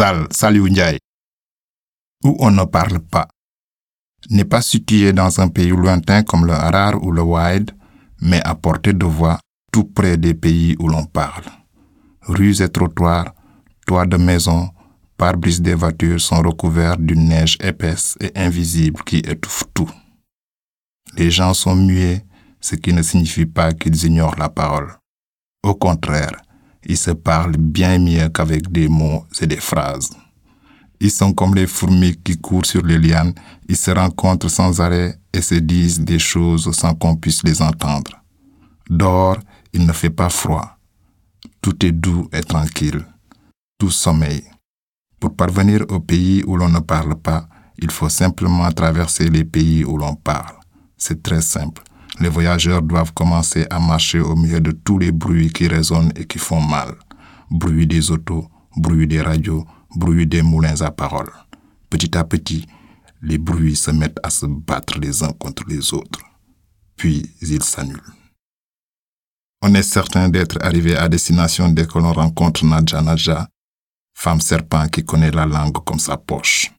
Zal où on ne parle pas, n'est pas situé dans un pays lointain comme le Harar ou le Wide, mais à portée de voix tout près des pays où l'on parle. Rues et trottoirs, toits de maisons, pare-brise des voitures sont recouverts d'une neige épaisse et invisible qui étouffe tout. Les gens sont muets, ce qui ne signifie pas qu'ils ignorent la parole. Au contraire, ils se parlent bien mieux qu'avec des mots et des phrases. Ils sont comme les fourmis qui courent sur les lianes, ils se rencontrent sans arrêt et se disent des choses sans qu'on puisse les entendre. Dehors, il ne fait pas froid. Tout est doux et tranquille. Tout sommeille. Pour parvenir au pays où l'on ne parle pas, il faut simplement traverser les pays où l'on parle. C'est très simple. Les voyageurs doivent commencer à marcher au milieu de tous les bruits qui résonnent et qui font mal. Bruit des autos, bruit des radios, bruit des moulins à parole. Petit à petit, les bruits se mettent à se battre les uns contre les autres. Puis ils s'annulent. On est certain d'être arrivé à destination dès que l'on rencontre Nadja Nadja, femme serpent qui connaît la langue comme sa poche.